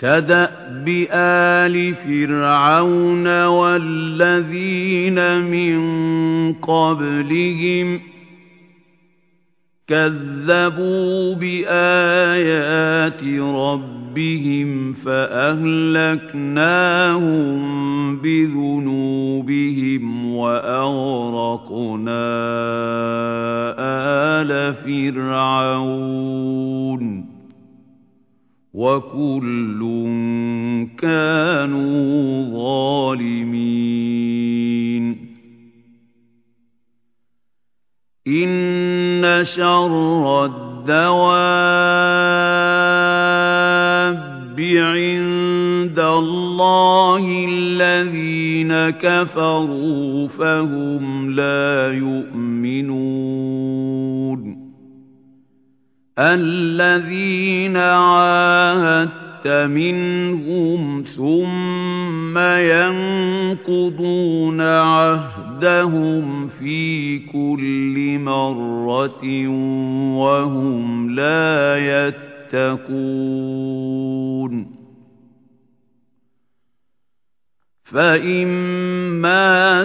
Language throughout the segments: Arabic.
كَدَأْبِ آلِ فِرْعَوْنَ وَالَّذِينَ مِن قَبْلِهِمْ ۚ كَذَّبُوا بِآيَاتِ رَبِّهِمْ فَأَهْلَكْنَاهُم بِذُنُوبِهِمْ وَأَغْرَقْنَا آلَ فِرْعَوْنَ ۚ وَكُلٌّ كَانُوا ظَالِمِينَ. إِنَّ شَرَّ الدَّوَابِّ عِندَ اللَّهِ الَّذِينَ كَفَرُوا فَهُمْ لَا يُؤْمِنُونَ. الَّذِينَ عَاهَدتَّ مِنْهُمْ ثُمَّ يَنقُضُونَ عَهْدَهُمْ فِي كُلِّ مَرَّةٍ وَهُمْ لَا يَتَّقُونَ. فَإِمَّا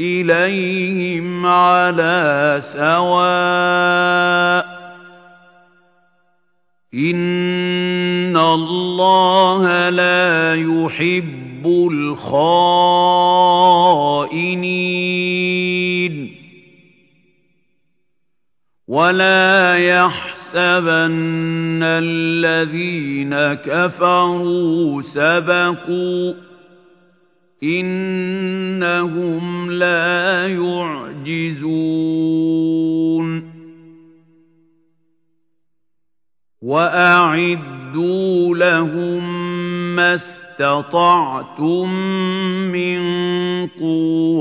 إِلَيْهِمْ عَلَىٰ سَوَاءٍ ۚ إِنَّ اللَّهَ لَا يُحِبُّ الْخَائِنِينَ وَلَا يَحْسَبَنَّ الَّذِينَ كَفَرُوا سَبَقُوا ۚ إِنَّهُمْ لَا يُعْجِزُونَ وَأَعِدُّوا لَهُم مَّا اسْتَطَعْتُم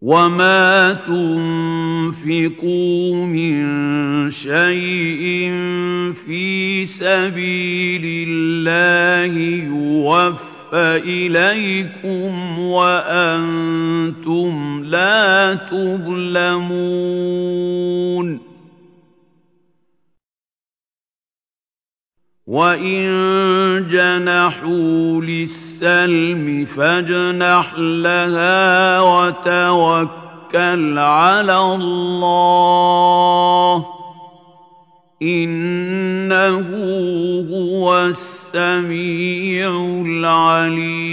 وَمَا تُنفِقُوا مِن شَيْءٍ فِي سَبِيلِ اللَّهِ يُوَفَّ إِلَيْكُمْ وَأَنتُمْ لَا تُظْلَمُونَ وَإِن جَنَحُوا لِلسَّلْمِ فَاجْنَحْ لَهَا وَتَوَكَّلْ عَلَى اللَّهِ ۚ. إِنَّهُ هُوَ السَّمِيعُ الْعَلِيمُ.